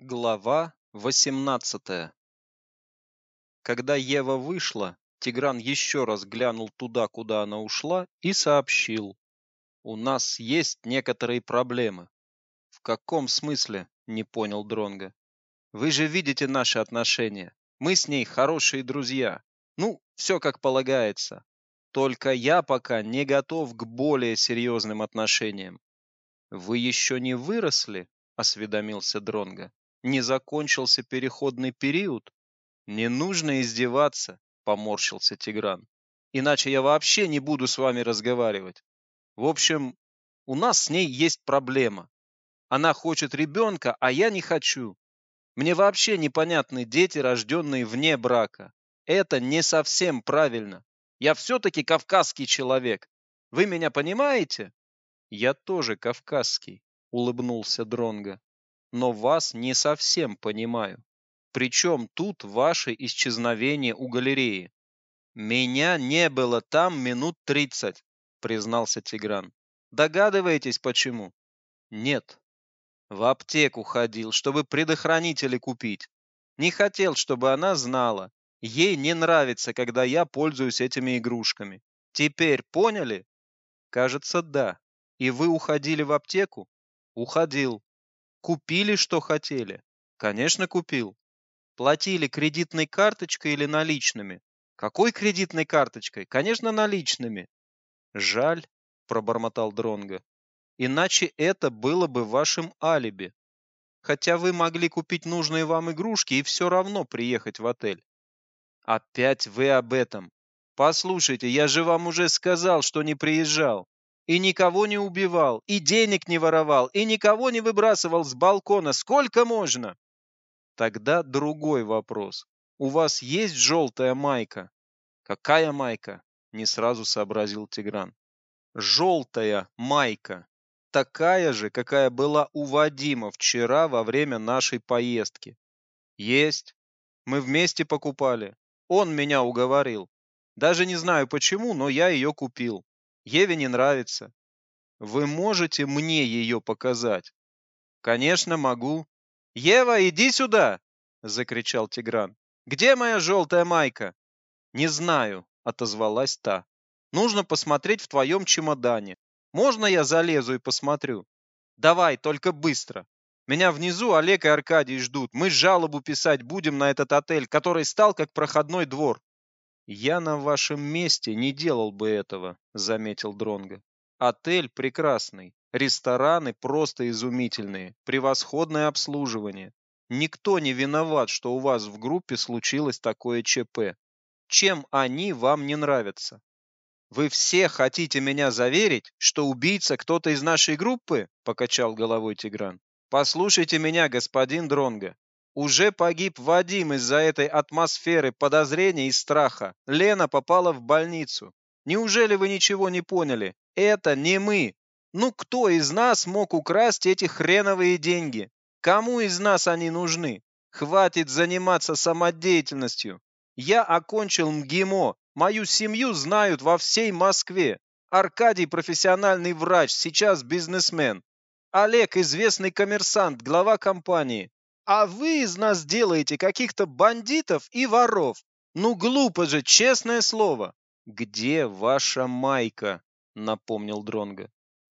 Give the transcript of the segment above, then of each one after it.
Глава 18 Когда Ева вышла, Тигран еще раз глянул туда, куда она ушла, и сообщил. «У нас есть некоторые проблемы». «В каком смысле?» – не понял Дронга. «Вы же видите наши отношения. Мы с ней хорошие друзья. Ну, все как полагается. Только я пока не готов к более серьезным отношениям». «Вы еще не выросли?» – осведомился Дронга не закончился переходный период? Не нужно издеваться, поморщился Тигран. Иначе я вообще не буду с вами разговаривать. В общем, у нас с ней есть проблема. Она хочет ребенка, а я не хочу. Мне вообще непонятны дети, рожденные вне брака. Это не совсем правильно. Я все-таки кавказский человек. Вы меня понимаете? Я тоже кавказский, улыбнулся Дронга но вас не совсем понимаю. Причем тут ваше исчезновение у галереи? Меня не было там минут тридцать, признался Тигран. Догадываетесь почему? Нет. В аптеку ходил, чтобы предохранители купить. Не хотел, чтобы она знала. Ей не нравится, когда я пользуюсь этими игрушками. Теперь поняли? Кажется, да. И вы уходили в аптеку? Уходил. Купили, что хотели? Конечно, купил. Платили кредитной карточкой или наличными? Какой кредитной карточкой? Конечно, наличными. Жаль, пробормотал Дронга. Иначе это было бы вашим алиби. Хотя вы могли купить нужные вам игрушки и все равно приехать в отель. Опять вы об этом. Послушайте, я же вам уже сказал, что не приезжал и никого не убивал, и денег не воровал, и никого не выбрасывал с балкона. Сколько можно? Тогда другой вопрос. У вас есть желтая майка? Какая майка? Не сразу сообразил Тигран. Желтая майка. Такая же, какая была у Вадима вчера во время нашей поездки. Есть. Мы вместе покупали. Он меня уговорил. Даже не знаю почему, но я ее купил. Еве не нравится. Вы можете мне ее показать? Конечно, могу. Ева, иди сюда, закричал Тигран. Где моя желтая майка? Не знаю, отозвалась та. Нужно посмотреть в твоем чемодане. Можно я залезу и посмотрю? Давай, только быстро. Меня внизу Олег и Аркадий ждут. Мы жалобу писать будем на этот отель, который стал как проходной двор. Я на вашем месте не делал бы этого, заметил Дронга. Отель прекрасный, рестораны просто изумительные, превосходное обслуживание. Никто не виноват, что у вас в группе случилось такое ЧП. Чем они вам не нравятся? Вы все хотите меня заверить, что убийца кто-то из нашей группы? покачал головой Тигран. Послушайте меня, господин Дронга. Уже погиб Вадим из-за этой атмосферы подозрения и страха. Лена попала в больницу. Неужели вы ничего не поняли? Это не мы. Ну кто из нас мог украсть эти хреновые деньги? Кому из нас они нужны? Хватит заниматься самодеятельностью. Я окончил МГИМО. Мою семью знают во всей Москве. Аркадий профессиональный врач, сейчас бизнесмен. Олег известный коммерсант, глава компании. А вы из нас делаете каких-то бандитов и воров. Ну глупо же, честное слово. Где ваша майка? напомнил Дронга.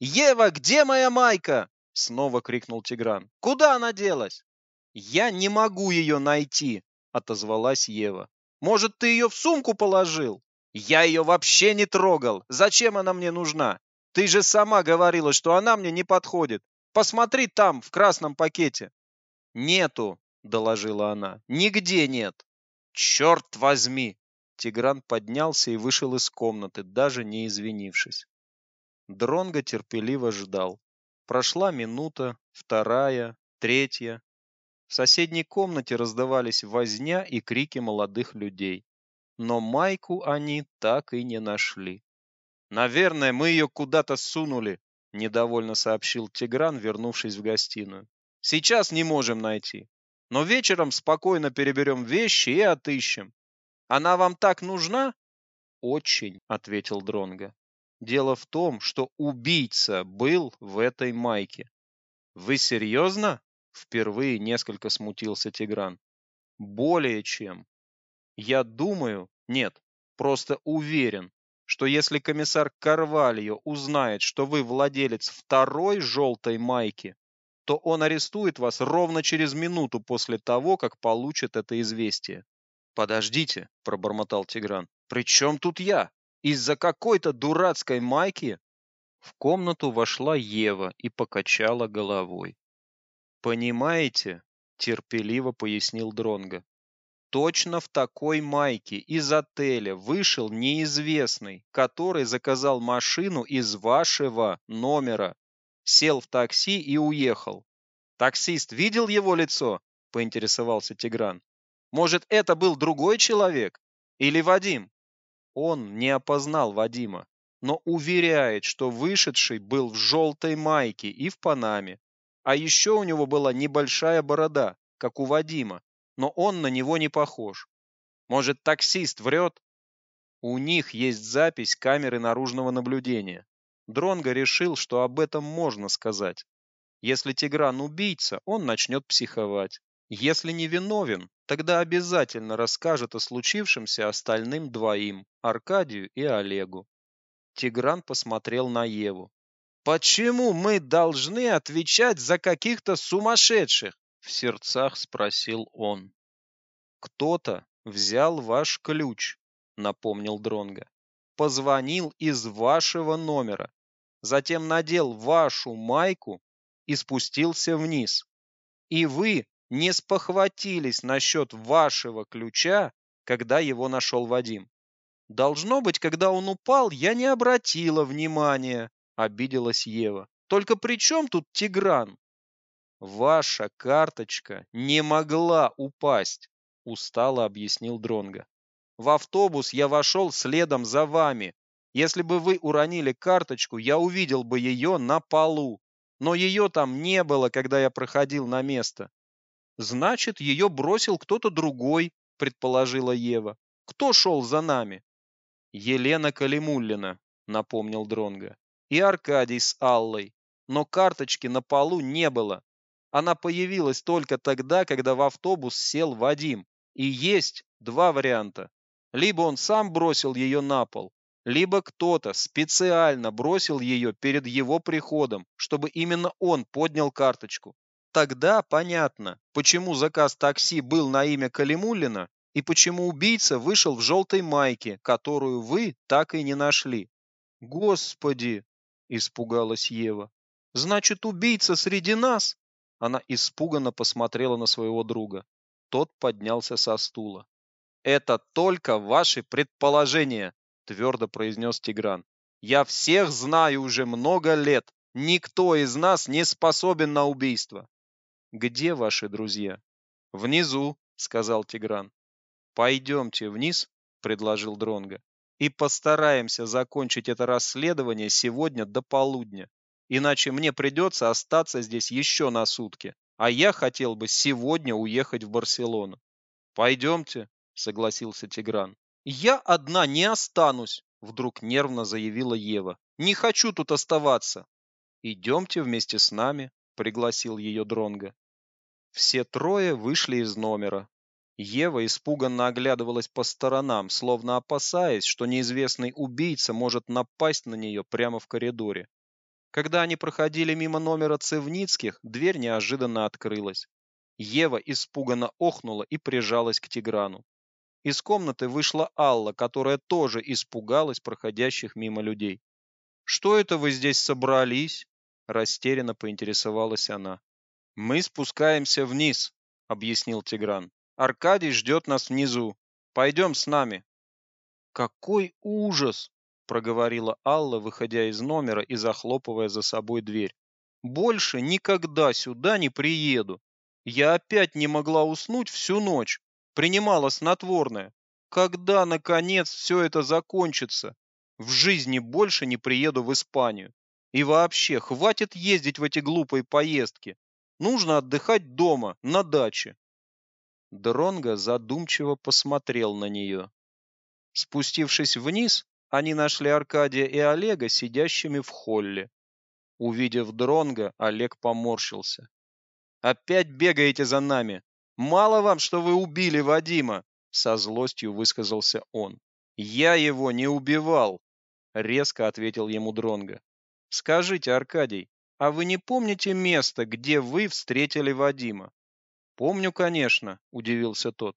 Ева, где моя майка? снова крикнул Тигран. Куда она делась? Я не могу ее найти, отозвалась Ева. Может, ты ее в сумку положил? Я ее вообще не трогал. Зачем она мне нужна? Ты же сама говорила, что она мне не подходит. Посмотри там, в красном пакете. Нету, доложила она. Нигде нет. Черт возьми! Тигран поднялся и вышел из комнаты, даже не извинившись. Дронго терпеливо ждал. Прошла минута, вторая, третья. В соседней комнате раздавались возня и крики молодых людей. Но майку они так и не нашли. Наверное, мы ее куда-то сунули, недовольно сообщил Тигран, вернувшись в гостиную. Сейчас не можем найти. Но вечером спокойно переберем вещи и отыщем. Она вам так нужна? Очень, ответил Дронга. Дело в том, что убийца был в этой майке. Вы серьезно? Впервые несколько смутился Тигран. Более чем. Я думаю, нет, просто уверен, что если комиссар Карвальо узнает, что вы владелец второй желтой майки, то он арестует вас ровно через минуту после того, как получит это известие. Подождите, пробормотал Тигран. При чем тут я? Из-за какой-то дурацкой майки? В комнату вошла Ева и покачала головой. Понимаете, терпеливо пояснил Дронга. Точно в такой майке из отеля вышел неизвестный, который заказал машину из вашего номера, сел в такси и уехал. Таксист видел его лицо? поинтересовался Тигран. Может, это был другой человек или Вадим? Он не опознал Вадима, но уверяет, что вышедший был в желтой майке и в панаме. А еще у него была небольшая борода, как у Вадима, но он на него не похож. Может, таксист врет? У них есть запись камеры наружного наблюдения. Дронго решил, что об этом можно сказать. Если Тигран убийца, он начнет психовать. Если не виновен, тогда обязательно расскажет о случившемся остальным двоим, Аркадию и Олегу. Тигран посмотрел на Еву. Почему мы должны отвечать за каких-то сумасшедших? в сердцах спросил он. Кто-то взял ваш ключ, напомнил Дронга. Позвонил из вашего номера, затем надел вашу майку и спустился вниз. И вы не спохватились насчет вашего ключа, когда его нашел Вадим. Должно быть, когда он упал, я не обратила внимания, обиделась Ева. Только при чем тут Тигран? Ваша карточка не могла упасть, устало объяснил Дронга. В автобус я вошел следом за вами. Если бы вы уронили карточку, я увидел бы ее на полу. Но ее там не было, когда я проходил на место. Значит, ее бросил кто-то другой, предположила Ева. Кто шел за нами? Елена Калимуллина, напомнил Дронга. И Аркадий с Аллой. Но карточки на полу не было. Она появилась только тогда, когда в автобус сел Вадим. И есть два варианта. Либо он сам бросил ее на пол, либо кто-то специально бросил ее перед его приходом, чтобы именно он поднял карточку. Тогда понятно, почему заказ такси был на имя Калимуллина и почему убийца вышел в желтой майке, которую вы так и не нашли. Господи, испугалась Ева. Значит, убийца среди нас? Она испуганно посмотрела на своего друга. Тот поднялся со стула. Это только ваши предположения, твердо произнес Тигран. Я всех знаю уже много лет. Никто из нас не способен на убийство. Где ваши друзья? Внизу, сказал Тигран. Пойдемте вниз, предложил Дронга, и постараемся закончить это расследование сегодня до полудня. Иначе мне придется остаться здесь еще на сутки, а я хотел бы сегодня уехать в Барселону. Пойдемте, согласился Тигран. Я одна не останусь, вдруг нервно заявила Ева. Не хочу тут оставаться. Идемте вместе с нами, пригласил ее Дронга. Все трое вышли из номера. Ева испуганно оглядывалась по сторонам, словно опасаясь, что неизвестный убийца может напасть на нее прямо в коридоре. Когда они проходили мимо номера Цевницких, дверь неожиданно открылась. Ева испуганно охнула и прижалась к Тиграну. Из комнаты вышла Алла, которая тоже испугалась проходящих мимо людей. Что это вы здесь собрались? растерянно поинтересовалась она. Мы спускаемся вниз, объяснил Тигран. Аркадий ждет нас внизу. Пойдем с нами. Какой ужас, проговорила Алла, выходя из номера и захлопывая за собой дверь. Больше никогда сюда не приеду. Я опять не могла уснуть всю ночь, принимала снотворное. Когда наконец все это закончится? В жизни больше не приеду в Испанию. И вообще, хватит ездить в эти глупые поездки. Нужно отдыхать дома, на даче. Дронго задумчиво посмотрел на нее. Спустившись вниз, они нашли Аркадия и Олега сидящими в холле. Увидев Дронга, Олег поморщился. Опять бегаете за нами. Мало вам, что вы убили Вадима, со злостью высказался он. Я его не убивал, резко ответил ему Дронга. Скажите, Аркадий, а вы не помните место, где вы встретили Вадима? Помню, конечно, удивился тот.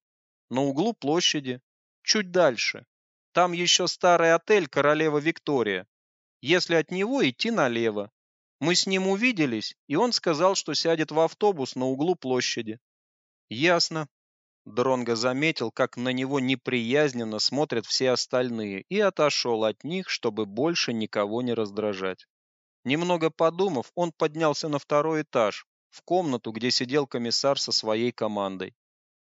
На углу площади, чуть дальше. Там еще старый отель Королева Виктория. Если от него идти налево. Мы с ним увиделись, и он сказал, что сядет в автобус на углу площади. Ясно. Дронго заметил, как на него неприязненно смотрят все остальные, и отошел от них, чтобы больше никого не раздражать. Немного подумав, он поднялся на второй этаж, в комнату, где сидел комиссар со своей командой.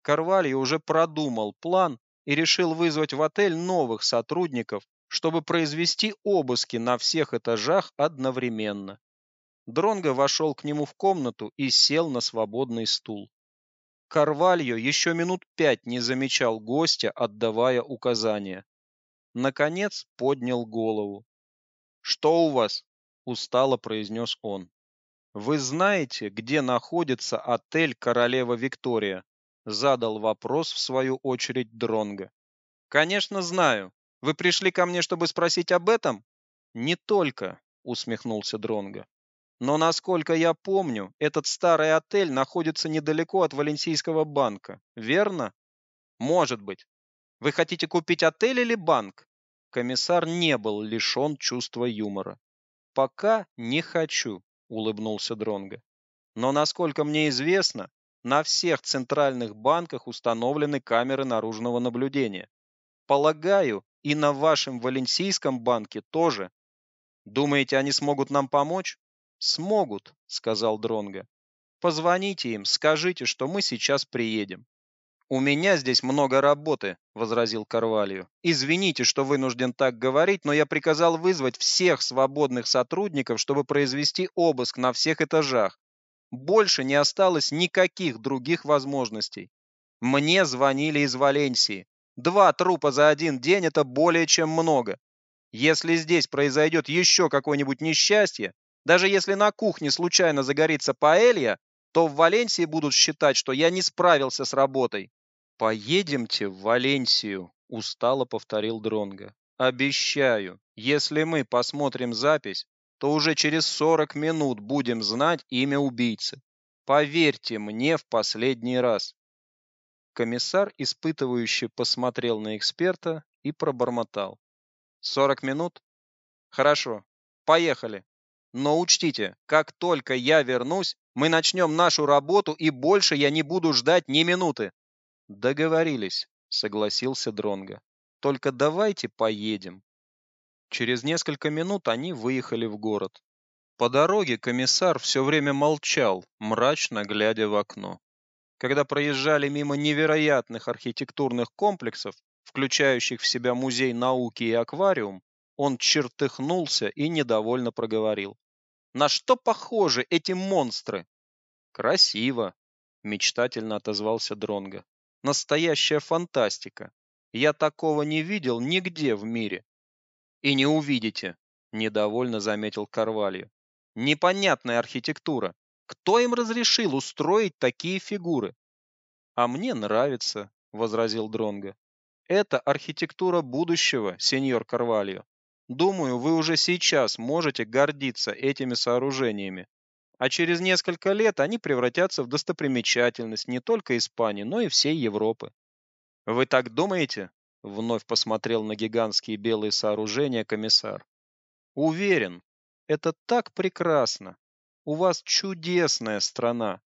Карвальо уже продумал план и решил вызвать в отель новых сотрудников, чтобы произвести обыски на всех этажах одновременно. Дронго вошел к нему в комнату и сел на свободный стул. Карвальо еще минут пять не замечал гостя, отдавая указания. Наконец поднял голову. «Что у вас?» – устало произнес он. «Вы знаете, где находится отель «Королева Виктория»?» – задал вопрос в свою очередь Дронга. «Конечно знаю. Вы пришли ко мне, чтобы спросить об этом?» «Не только», – усмехнулся Дронга. Но насколько я помню, этот старый отель находится недалеко от Валенсийского банка, верно? Может быть. Вы хотите купить отель или банк? Комиссар не был лишен чувства юмора. Пока не хочу, улыбнулся Дронга. Но насколько мне известно, на всех центральных банках установлены камеры наружного наблюдения. Полагаю, и на вашем Валенсийском банке тоже. Думаете, они смогут нам помочь? Смогут, сказал Дронга. Позвоните им, скажите, что мы сейчас приедем. У меня здесь много работы, возразил Карвалью. Извините, что вынужден так говорить, но я приказал вызвать всех свободных сотрудников, чтобы произвести обыск на всех этажах. Больше не осталось никаких других возможностей. Мне звонили из Валенсии. Два трупа за один день это более чем много. Если здесь произойдет еще какое-нибудь несчастье, даже если на кухне случайно загорится паэлья, то в Валенсии будут считать, что я не справился с работой. Поедемте в Валенсию, устало повторил Дронга. Обещаю, если мы посмотрим запись, то уже через 40 минут будем знать имя убийцы. Поверьте мне в последний раз. Комиссар испытывающе посмотрел на эксперта и пробормотал: «Сорок минут? Хорошо. Поехали. Но учтите, как только я вернусь, мы начнем нашу работу, и больше я не буду ждать ни минуты. Договорились, согласился Дронга. Только давайте поедем. Через несколько минут они выехали в город. По дороге комиссар все время молчал, мрачно глядя в окно. Когда проезжали мимо невероятных архитектурных комплексов, включающих в себя музей науки и аквариум, он чертыхнулся и недовольно проговорил: "На что похожи эти монстры?" "Красиво", мечтательно отозвался Дронга. "Настоящая фантастика. Я такого не видел нигде в мире". "И не увидите", недовольно заметил Карвальо. "Непонятная архитектура. Кто им разрешил устроить такие фигуры?" "А мне нравится", возразил Дронга. "Это архитектура будущего, сеньор Карвальо. Думаю, вы уже сейчас можете гордиться этими сооружениями. А через несколько лет они превратятся в достопримечательность не только Испании, но и всей Европы. Вы так думаете? Вновь посмотрел на гигантские белые сооружения комиссар. Уверен, это так прекрасно. У вас чудесная страна.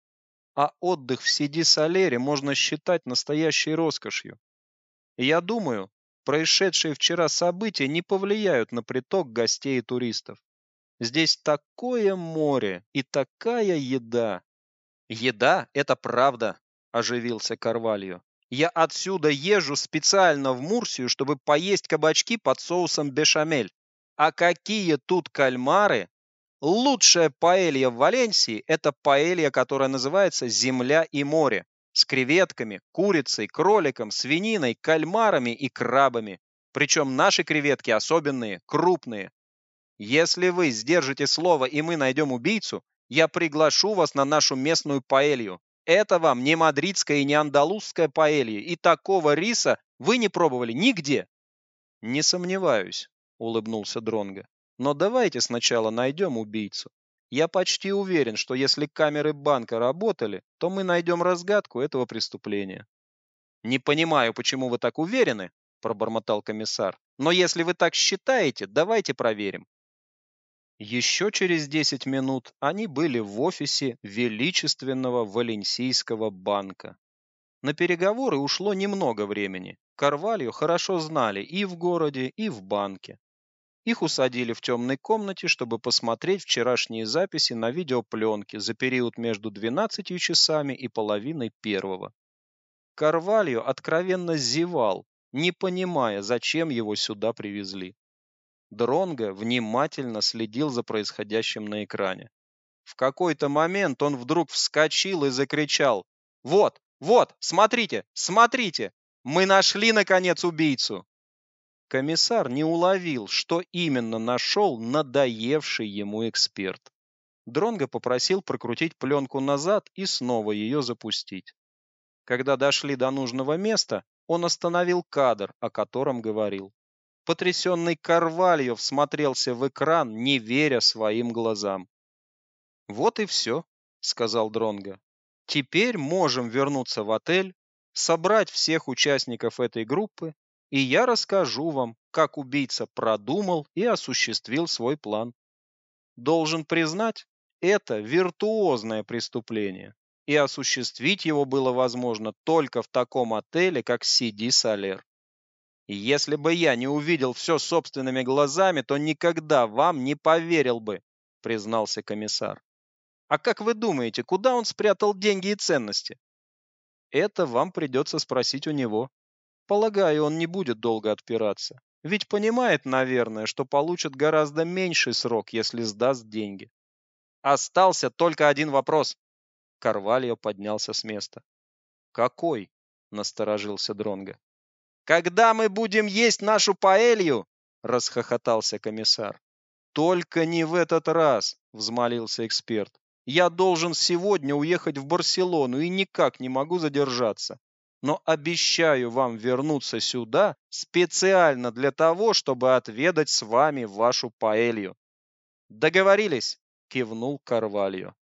А отдых в Сиди-Салере можно считать настоящей роскошью. Я думаю, происшедшие вчера события не повлияют на приток гостей и туристов. Здесь такое море и такая еда. Еда это правда, оживился Карвальо. Я отсюда езжу специально в Мурсию, чтобы поесть кабачки под соусом бешамель. А какие тут кальмары? Лучшая паэлья в Валенсии это паэлья, которая называется Земля и море с креветками, курицей, кроликом, свининой, кальмарами и крабами. Причем наши креветки особенные, крупные. Если вы сдержите слово и мы найдем убийцу, Я приглашу вас на нашу местную паэлью. Это вам не мадридская и не андалузская паэлья, и такого риса вы не пробовали нигде. Не сомневаюсь, улыбнулся Дронга. Но давайте сначала найдем убийцу. Я почти уверен, что если камеры банка работали, то мы найдем разгадку этого преступления. Не понимаю, почему вы так уверены, пробормотал комиссар. Но если вы так считаете, давайте проверим. Еще через 10 минут они были в офисе величественного Валенсийского банка. На переговоры ушло немного времени. Карвалью хорошо знали и в городе, и в банке. Их усадили в темной комнате, чтобы посмотреть вчерашние записи на видеопленке за период между 12 часами и половиной первого. Карвалью откровенно зевал, не понимая, зачем его сюда привезли. Дронго внимательно следил за происходящим на экране. В какой-то момент он вдруг вскочил и закричал: "Вот, вот, смотрите, смотрите! Мы нашли наконец убийцу!" Комиссар не уловил, что именно нашел надоевший ему эксперт. Дронго попросил прокрутить пленку назад и снова ее запустить. Когда дошли до нужного места, он остановил кадр, о котором говорил. Потрясенный Карвальо всмотрелся в экран, не веря своим глазам. Вот и все, сказал Дронго. Теперь можем вернуться в отель, собрать всех участников этой группы, и я расскажу вам, как убийца продумал и осуществил свой план. Должен признать, это виртуозное преступление, и осуществить его было возможно только в таком отеле, как Сиди Салер. Если бы я не увидел все собственными глазами, то никогда вам не поверил бы, признался комиссар. А как вы думаете, куда он спрятал деньги и ценности? Это вам придется спросить у него. Полагаю, он не будет долго отпираться. Ведь понимает, наверное, что получит гораздо меньший срок, если сдаст деньги. Остался только один вопрос. Карвальо поднялся с места. Какой? насторожился Дронга. Когда мы будем есть нашу паэлью? расхохотался комиссар. Только не в этот раз, взмолился эксперт. Я должен сегодня уехать в Барселону и никак не могу задержаться. Но обещаю вам вернуться сюда специально для того, чтобы отведать с вами вашу паэлью. Договорились, кивнул Карвальо.